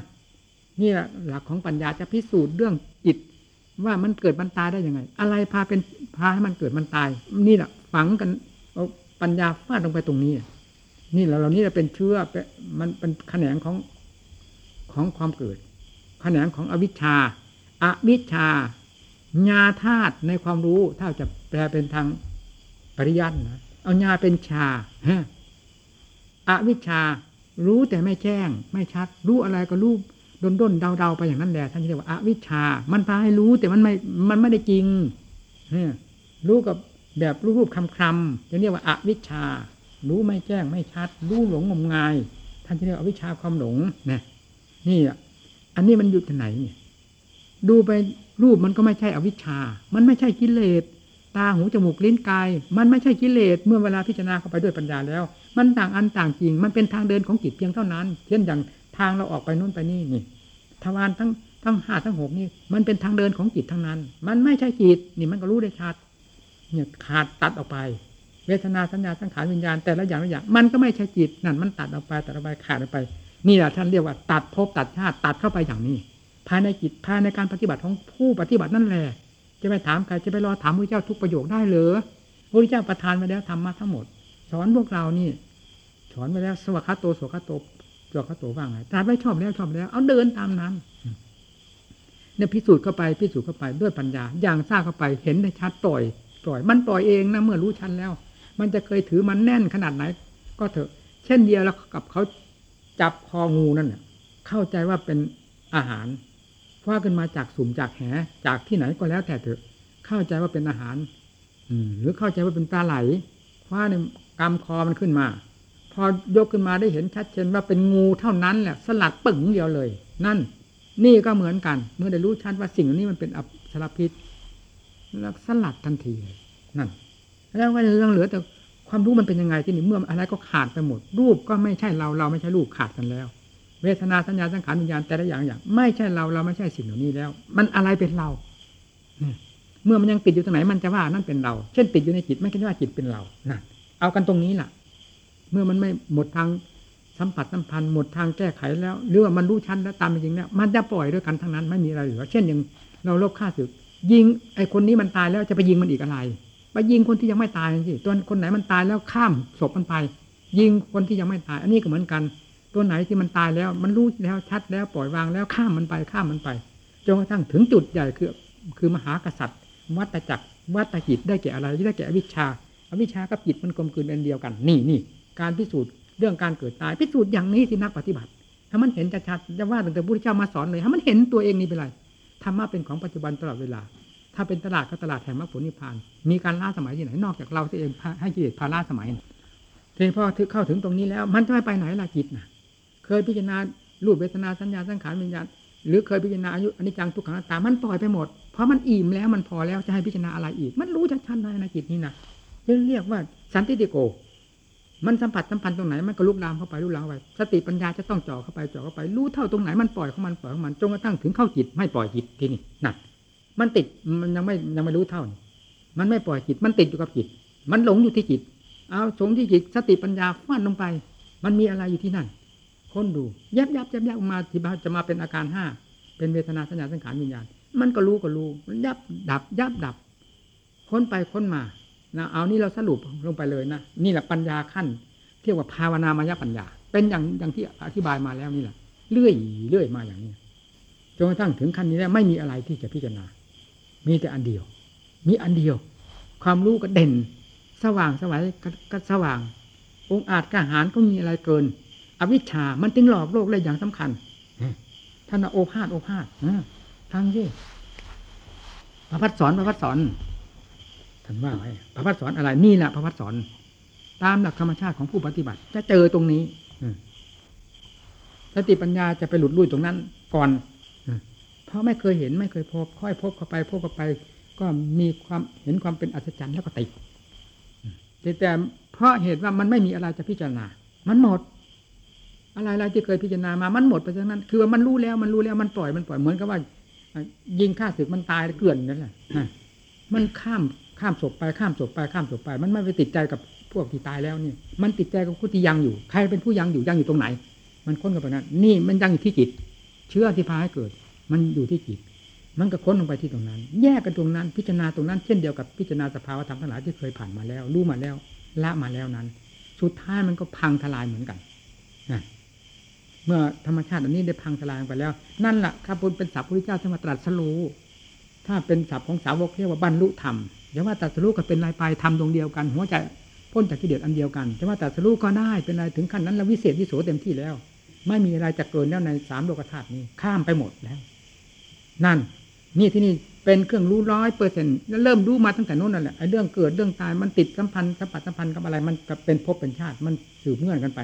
นี่แหละหลักของปัญญาจะพิสูจน์เรื่องจิต ว่ามันเกิดมันตายได้ยังไง อะไรพาเป็นพาให้มันเกิดมันตาย นี่แหละฝังกันเอาปัญญาฟาดลงไปตรงนี้ นี่เราเหล่านี้เป็นเชื้อเป็นมันเป็นแขนงของ ของความเกิด แขนงของอวิชชาอาวิชชาญาธาตุในความรู้ถ้าจะแปลเป็นทางปริยัตินะเอาญาเป็นชาฮะอวิชชารู้แต่ไม่แจ้ง ไม่ชัด รู้อะไรก็รู้ดนด้นๆเดาๆไปอย่างนั้นแหละท่านเรียกว่าอวิชชา มันพาให้รู้แต่มันไม่ มันไม่ได้จริงฮรู้กับแบบรูปๆคำจะเรียกว่าอวิชชา รู้ไม่แจ้งไม่ชัด รู้หลงงมงาย ท่านเรียกอวิชชาความหลงนะ นี่อะอันนี้มันอยู่ที่ไหนเนี่ย ดูไปรูปมันก็ไม่ใช่อวิชชา มันไม่ใช่กิเลส ตาหูจมูกลิ้นกาย มันไม่ใช่กิเลส เมื่อเวลาพิจารณาเข้าไปด้วยปัญญาแล้ว มันต่างอันต่างจริง มันเป็นทางเดินของจิตเพียงเท่านั้น เช่นอย่างทางเราออกไปนู่นไปนี่นี่ทวารทั้งทั้งห้าทั้งหกนี่ มันเป็นทางเดินของจิตทั้งนั้น มันไม่ใช่จิตนี่มันก็รู้ได้ชัด เนี่ยขาดตัดออกไป เวทนาสัญญาสังขารวิญญาณแต่ละอย่างละอย่าง มันก็ไม่ใช่จิตนั่นมันตัดออกไปตัดออกไปขาดออกไป นี่แหละท่านเรียกว่าตัดภพตัดชาติตัดเข้าไปอย่างนี้ ภายในจิตภายในการปฏิบัติของผู้ปฏิบัตินั่นแหละจะไปถามใครจะไปรอถามพระเจ้าทุกประโยคได้เหรอพระเจ้าประทานมาแล้วธรรมะทั้งหมด สอนพวกเรานี่สอนไปแล้วสวัคคาโตสวคคาโตสวคคาโตว่างไงตรัสไว้ชอบแล้วชอบแล้ว เอาเดินตามนั้นเนี่ยพิสูจน์เข้าไปพิสูจน์เข้าไปด้วยปัญญา อย่างทราบเข้าไปเห็นได้ชัดปล่อย ปล่อย มันปล่อยเองนะเมื่อรู้ชันแล้ว มันจะเคยถือมันแน่นขนาดไหน ก็เถอะ เช่นเดียวแล้วกับเขา จับคองูนั่นเนี่ยเข้าใจว่าเป็นอาหารคว้าขึ้นมาจากสุ่มจากแหจากที่ไหนก็แล้วแต่เถอะ เข้าใจว่าเป็นอาหาร อืมหรือเข้าใจว่าเป็นปลาไหลคว้าในกำคอมันขึ้นมา พอยกขึ้นมาได้เห็นชัดเจนว่าเป็นงูเท่านั้นแหละสลัดปึ๋งเดียวเลย นั่น นี่ก็เหมือนกัน เมื่อได้รู้ชัดว่าสิ่งนี้มันเป็นอัปสารพิษแล้วสลัดทันทีนั่นแล้วก็ยังเหลือแต่ ความรู้มันเป็นยังไงที่นี่เมื่ออะไรก็ขาดไปหมด รูปก็ไม่ใช่เราเราไม่ใช่รูปขาดกันแล้ว เวทนาสัญญาสังขารวิญญาณแต่ละอย่างอย่าง ไม่ใช่เราเราไม่ใช่สิ่งเหล่านี้แล้ว มันอะไรเป็นเราเมื่อมันยังติดอยู่ตรงไหนมันจะว่านั่นเป็นเรา เช่นติดอยู่ในจิตไม่คิดว่าจิตเป็นเรานั่นเอากันตรงนี้ล่ะ เมื่อมันไม่หมดทางสัมผัสสัมพันธ์หมดทางแก้ไขแล้วหรือว่ามันรู้ชั้นแล้วตามเป็นจริงแล้วมันจะปล่อยด้วยกันทั้งนั้นไม่มีอะไรเหลือ เช่นอย่างเราลบฆ่าศึก ยิงไอ้คนนี้มันตายแล้วจะไปยิงมันอีกอะไร ไปยิงคนที่ยังไม่ตายสิตัวคนไหนมันตายแล้วข้ามศพมันไป ยิงคนที่ยังไม่ตาย อันนี้ก็เหมือนกัน ตัวไหนที่มันตายแล้ว มันรู้แล้วชัดแล้วปล่อยวางแล้วข้ามมันไปข้ามมันไปจนกระทั่งถึงจุดใหญ่คือ คือมหากษัตริย์ วัตจักรวัตจิตได้แก่อะไรได้แก่อวิชชาอวิชชากับจิตมันกลมกลืนเป็นเดียวกัน นี่นี่การพิสูจน์เรื่องการเกิดตายพิสูจน์อย่างนี้ที่นักปฏิบัติถ้ามันเห็นชัดๆจะว่าตั้งแต่พระพุทธเจ้ามาสอนเลยถ้ามันเห็นตัวเองนี่เป็นไรธรรมะเป็นของปัจจุบันตลอดเวลา ถ้าเป็นตลาดก็ตลาดแห่งมรรคผลนิพพาน มีการล่าสมัยที่ไหนนอกจากเราที่เองให้กิเลสพาล่าสมัยเทีนี้พอเข้าถึงตรงนี้แล้ว มันจะไม่ไปไหนล่ะจิตนะเคยพิจารณารูปเวทนาสัญญาสังขารวิญญาณหรือเคยพิจารณาอายุอนิจจังทุกขังตามันปล่อยไปหมด เพราะมันอิ่มแล้วมันพอแล้วจะให้พิจารณาอะไรอีก มันรู้ชัดๆในในจิตนี้นะเรียกว่าสันติโก มันสัมผัสสัมพันธ์ตรงไหนมันก็ลุกลามเข้าไปลุกลามไปสติปัญญาจะต้องจ่อเข้าไปจ่อเข้าไปรู้เท่าตรงไหนมันปล่อยของมันปล่อยของมันจนกระทั่งถึงเข้าจิตไม่ปล่อยจิตที่นี่นั่น มันติดมันยังไม่ยังไม่รู้เท่า มันไม่ปล่อยจิต มันติดอยู่กับจิต มันหลงอยู่ที่จิต เอาสงที่จิตสติปัญญาฟันลงไป มันมีอะไรอยู่ที่นั่นค้นดูยับยับยับยับมาที่จะมาเป็นอาการห้าเป็นเวทนาสัญญาสังขารวิญญาณ มันก็รู้ก็รู้มันยับดับ ยับดับ ค้นไปค้นมานะเอานี่เราสรุปลงไปเลยนะนี่แหละปัญญาขั้นเรียกว่าภาวนามายปัญญา เป็นอย่างอย่างที่อธิบายมาแล้วนี่แหละเลื่อยเลื่อยมาอย่างนี้จนกระทั่งถึงขั้นนี้แล้วไม่มีอะไรที่จะพิจารณา มีแต่อันเดียว มีอันเดียว ความรู้ก็เด่น สว่างสวัยก็สว่าง องค์อาจกาหารก็มีอะไรเกิน อวิชชามันจึงหลอกโลกเลยอย่างสำคัญท่านโอภาษโอภาษทางที่พระพัดสอนพระพัดสอนท่านว่าไงพระพัดสอนอะไรนี่แหละพระพัดสอน ตามหลักธรรมชาติของผู้ปฏิบัติ จะเจอตรงนี้สติปัญญาจะไปหลุดลุ่ยตรงนั้น ก่อน ราะไม่เคยเห็นไม่เคยพบ ค่อยพบเข้าไปพบเข้าไป ก็มีความเห็นความเป็นอัศจรรย์แล้วก็ติดแต่เพราะเหตุว่ามันไม่มีอะไรจะพิจารณา มันหมด อะไรอะไรที่เคยพิจารณามา มันหมดไปจากนั้น คือว่ามันรู้แล้วมันรู้แล้วมันปล่อยมันปล่อยเหมือนกับว่า ยิงฆ่าศึกมันตายเกลื่อนนั่นแหละมันข้ามข้ามศพไปข้ามศพไปข้ามศพไป มันไม่ไปติดใจกับพวกที่ตายแล้วนี่ มันติดใจกับผู้ที่ยังอยู่ ใครเป็นผู้ยังอยู่ยังอยู่ตรงไหน มันค้นกันไปนั้นนี่มันยังอยู่ที่จิต เชื้อที่พาให้เกิด มันอยู่ที่จิต มันก็ค้นลงไปที่ตรงนั้น แยกกันตรงนั้น พิจารณาตรงนั้น เช่นเดียวกับพิจารณาสภาวธรรมทั้งหลายที่เคยผ่านมาแล้ว รู้มาแล้วละมาแล้วนั้น สุดท้ายมันก็พังทลายเหมือนกันนะเมื่อธรรมชาติอันนี้ได้พังทลายไปแล้ว นั่นแหละครับเป็นศัพท์พระพุทธเจ้าที่มาตรัสรู้ถ้าเป็นศัพท์ของสาวกเรียกว่าบรรลุธรรมอย่าว่าตรัสรู้ก็เป็นลายไปทำดวงเดียวกันหัวใจพ้นจากกิเลสอันเดียวกันจะว่าตรัสรู้ก็ได้เป็นอะไรถึงขั้นนั้นแล้ววิเศษวิโสเต็มที่แล้ว ไม่มีอะไรจะเกินแล้วในสามโลกธาตุนี้ข้ามไปหมดแล้ว นั่น นี่ที่นี่เป็นเครื่องรู้ร้อยเปอร์เซ็นต์แล้วเริ่มรู้มาตั้งแต่นู้นนั่นแหละไอ้เรื่องเกิดเรื่องตายมันติดสัมพันธ์สัมผัสสัมพันธ์กับอะไร มันก็เป็นภพเป็นชาติ มันสืบเนื่องกันไป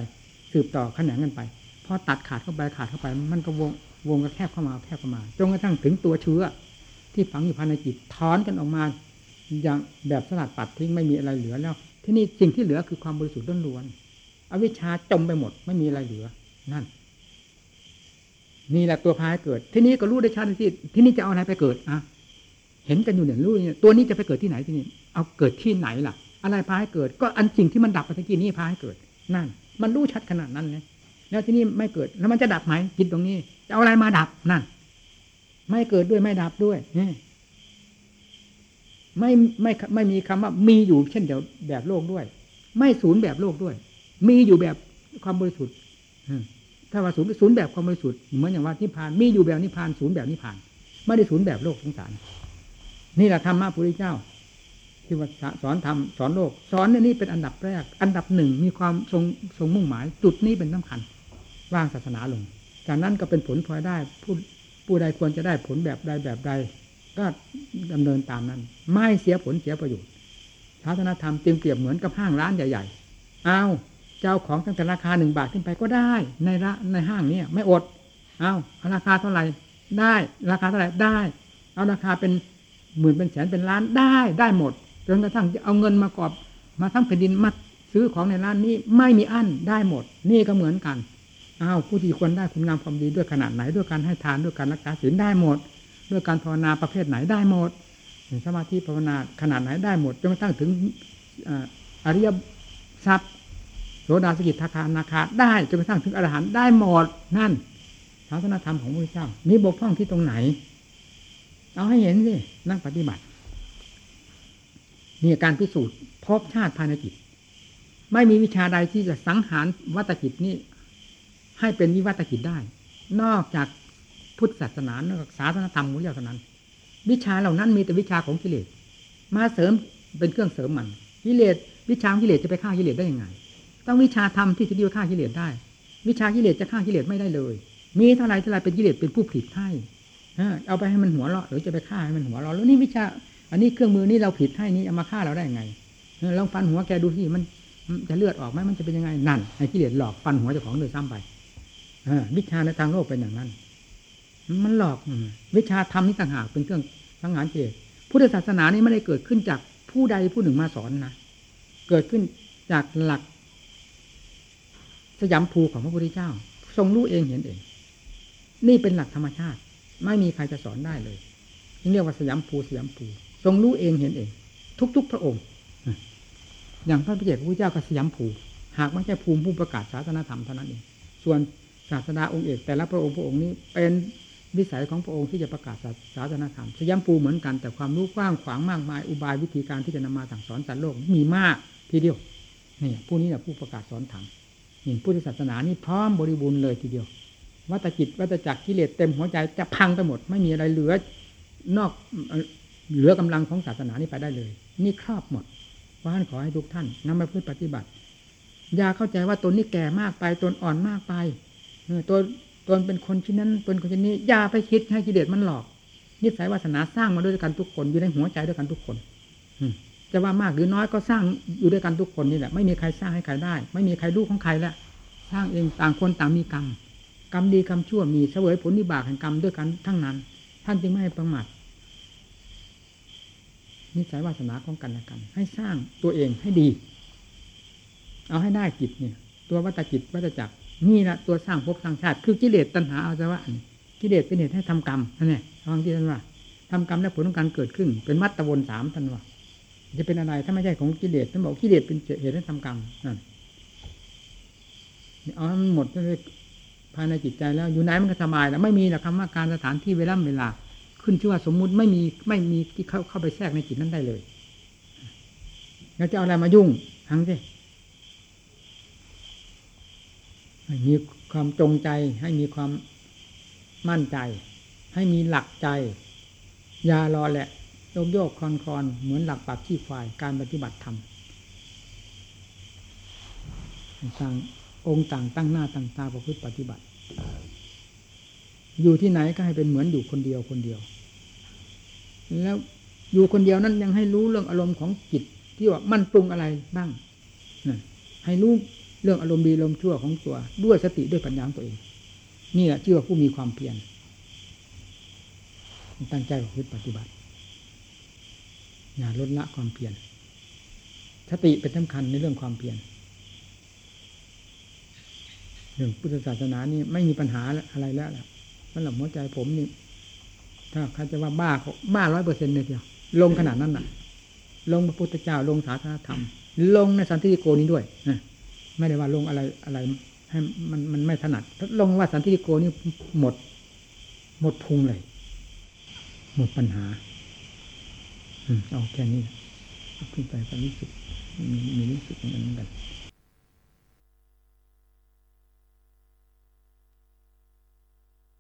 สืบต่อขนานกันไปพอตัดขาดเข้าไปขาดเข้าไป มันก็วงวงกันแคบเข้ามาแคบเข้ามาจนกระทั่งถึงตัวเชื้อ ที่ฝังอยู่ภายในจิตถอนกันออกมา อย่างแบบสลัดปัดทิ้งไม่มีอะไรเหลือแล้ว ที่นี่สิ่งที่เหลือคือความบริสุทธิ์ล้วนๆอวิชชาจมไปหมดไม่มีอะไรเหลือ นั่น นี่แหละตัวพายเกิด ที่นี้ก็รู้ได้ชัดที่ที่นี่จะเอาอะไรไปเกิดอะเห็นกันอยู่เนี่ยรู้เนี่ยตัวนี้จะไปเกิดที่ไหนที่นี่เอาเกิดที่ไหนล่ะ อะไรพาให้เกิด ก็อันสิ่งที่มันดับไปตะกี้นี้พาให้เกิด นั่น มันรู้ชัดขนาดนั้นเลยแล้วที่นี่ไม่เกิดแล้วมันจะดับไหมจิตตรงนี้ จะเอาอะไรมาดับนั่น ไม่เกิดด้วยไม่ดับด้วยนี่ไม่ไม่ไม่มีคำว่ามีอยู่เช่นเดียวแบบโลกด้วย ไม่ศูนย์แบบโลกด้วย มีอยู่แบบความบริสุทธิ์ ถ้าว่าศูนย์ศูนย์แบบความบริสุทธิ์เหมือนอย่างว่านิพพานมีอยู่แบบนิพพานศูนย์แบบนิพพาน ไม่ได้ศูนย์แบบโลกสงสาร นี่แหละธรรมะพุทธเจ้า ที่ว่าสอนธรรมสอนโลก สอนนี่เป็นอันดับแรก อันดับหนึ่งมีความทรงทรงมุ่งหมาย จุดนี้เป็นสำคัญวางศาสนาลง จากนั้นก็เป็นผลพลอยได้ผู้ผู้ใดควรจะได้ผลแบบใดแบบใด ก็ดำเนินตามนั้น ไม่เสียผลเสียประโยชน์ศาสนาธรรมเตรียมเปรียบเหมือนกับห้างร้านใหญ่ๆเอา เจ้าของตั้งแต่ราคาหนึ่งบาทขึ้นไปก็ได้ในระในห้างนี้ไม่อด เอาเอาราคาเท่าไหร่ได้ ราคาเท่าไหร่ได้ เอาราคาเป็นหมื่นเป็นแสนเป็นล้านได้ได้หมดจนกระทั่งจะเอาเงินมากอบมาทั้งแผ่นดินมาซื้อของในร้านนี้ไม่มีอั้นได้หมด นี่ก็เหมือนกันอ้าวผู้ที่ควรได้คุณงามความดีด้วยขนาดไหน ด้วยการให้ทานด้วยการรักษาศีลได้หมด ด้วยการภาวนาประเภทไหนได้หมดสมาธิภาวนาขนาดไหนได้หมดจนกระทั่งถึงอริยทรัพย์ ดาสกิทาคานาคาได้จนกระทั่งถึงอรหันต์ได้หมดนั่นศาสนาธรรมของพระเจ้า มีบกพร่องที่ตรงไหน เอาให้เห็นสินั่งปฏิบัตินี่การพิสูจน์พบชาติภายในจิต ไม่มีวิชาใดที่จะสังหารวัตจิตนี้ให้เป็นวิวัตจิตได้ นอกจากพุทธศาสนานอกจากศาสนธรรมของเจ้าเท่านั้น วิชาเหล่านั้นมีแต่วิชาของกิเลสมาเสริมเป็นเครื่องเสริมมันกิเลสวิชากิเลสจะไปฆ่ากิเลสได้ยังไง ต้องวิชาธรรมที่จะดีว่าฆ่ากิเลสได้ วิชากิเลสจะฆ่ากิเลสไม่ได้เลย มีเท่าไรเท่าไรเป็นกิเลสเป็นผู้ผลิตให้เอาไปให้มันหัวเราะหรือจะไปฆ่าให้มันหัวเราะแล้วนี่วิชา อันนี้เครื่องมือนี่เราผิดให้นี่เอามาฆ่าเราได้ยังไงลองฟันหัวแกดูสิมันจะเลือดออกไหมมันจะเป็นยังไงนั่นไอ้กิเลสหลอกฟันหัวเจ้าของโดยซ้ำไปวิชาในทางโลกเป็นอย่างนั้น มันหลอกวิชาธรรมนี่ต่างหากเป็นเครื่องสังหารเจตพุทธศาสนานี่ไม่ได้เกิดขึ้นจากผู้ใดผู้หนึ่งมาสอนนะเกิดขึ้นจากหลัก สยามภูของพระพุทธเจ้า ทรงรู้เองเห็นเอง นี่เป็นหลักธรรมชาติ ไม่มีใครจะสอนได้เลยเรียกว่าสยามภูสยามภู ทรงรู้เองเห็นเอง ทุก ๆ พระองค์ อย่างพระพิเจกพระพุทธเจ้าก็สยามภู หากไม่ใช่ภูมิผู้ประกาศศาสนาธรรมเท่านั้นเอง ส่วนศาสนาองค์เอกแต่ละพระองค์พระองค์นี้เป็นวิสัยของพระองค์ที่จะประกาศศาสนาธรรมสยามภูเหมือนกันแต่ความรู้กว้างขวางมากมายอุบายวิธีการที่จะนำมาสั่งสอนสัตว์โลกมีมากทีเดียวนี่ผู้นี้แหละผู้ประกาศสอนธรรม พุทธศาสนานี่พร้อมบริบูรณ์เลยทีเดียววัตจิตวัตจักรกิเลสเต็มหัวใจจะพังไปหมด ไม่มีอะไรเหลือนอกเหลือกำลังของศาสนานี้ไปได้เลย นี่ครอบหมดว่าท่านขอให้ทุกท่านนำมาพื่อปฏิบัติอย่าเข้าใจว่าตนนี้แก่มากไปตนอ่อนมากไปตัวตนเป็นคนชิ้นนั้นตนคนชิ้นนี้อย่าไปคิดให้กิเลสมันหลอกนิสัยวาสนาสร้างมาด้วยกันทุกคนอยู่ในหัวใจด้วยกันทุกคน จะว่ามากหรือน้อยก็สร้างอยู่ด้วยกันทุกคนนี่แหละไม่มีใครสร้างให้ใครได้ ไม่มีใครรู้ของใครแล้วสร้างเองต่างคนต่างมีกรรมกรรมดีกรรมชั่วมีเสวยผลนิบากแห่งกรรมด้วยกันทั้งนั้น ท่านจึงไม่ให้ประมาทนิสัยวาสนาของกันและกัน ให้สร้างตัวเองให้ดี เอาให้ได้จิตเนี่ย ตัววัตจิตวัตจักรนี่แหละตัวสร้างภพสร้างชาติ คือกิเลสตัณหาเอาซะว่ากิเลสเป็นเหตุให้ทำกรรมนั่นแหละฟังที่ท่านว่าทำกรรมและผลของการเกิดขึ้น เป็นมัตตวนสามท่านว่า จะเป็นอะไรถ้าไม่ใช่ของกิเลสท่านบอกกิเลสเป็นเหตุให้ทำกรรมนั่นเอามันหมดภายในจิตใจแล้ว อยู่ไหนมันก็สบายแล้วไม่มีหรอกคำว่าการสถานที่เวลาเวลา ขึ้นชื่อว่าสมมุติไม่มีไม่มีที่เข้าเข้าไปแทรกในจิตนั้นได้เลยแล้วจะเอาอะไรมายุ่งทั้งสิให้มีความจงใจให้มีความมั่นใจ ให้มีหลักใจอย่ารอแหละ โยกโยกคลอนคลอนเหมือนหลักปากขี้ควายการปฏิบัติธรรมต่างองค์ต่างตั้งหน้าตั้งตาประพฤติปฏิบัติ อยู่ที่ไหนก็ให้เป็นเหมือนอยู่คนเดียวคนเดียว แล้วอยู่คนเดียวนั้นยังให้รู้เรื่องอารมณ์ของจิตที่ว่ามันปรุงอะไรบ้างให้รู้เรื่องอารมณ์ดีอารมณ์ชั่วของตัว ด้วยสติด้วยปัญญาของตัวเอง นี่แหละชื่อว่าผู้มีความเพียรตั้งใจประพฤติปฏิบัติ อย่าลดละความเพียรสติเป็นสำคัญในเรื่องความเพียรเรื่องพุทธศาสนานี่ไม่มีปัญหาอะไรแล้วล่ะสำหรับหัวใจผมนี่ ถ้าใครจะว่าบ้าเขาบ้าร้อยเปอร์เซ็นต์เลยเดียวลงขนาดนั้นน่ะ ลงพระพุทธเจ้าลงศาสนาธรรม ลงในสันติโกนี้ด้วยนะไม่ได้ว่าลงอะไรอะไร ให้มันมันไม่ถนัดถ้าลงว่าสันติโกนี่หมด หมดพุงเลย หมดปัญหา เอาแค่นี้ขึ้นไปก็รู้สึกมีมีรู้สึกเหมือนกัน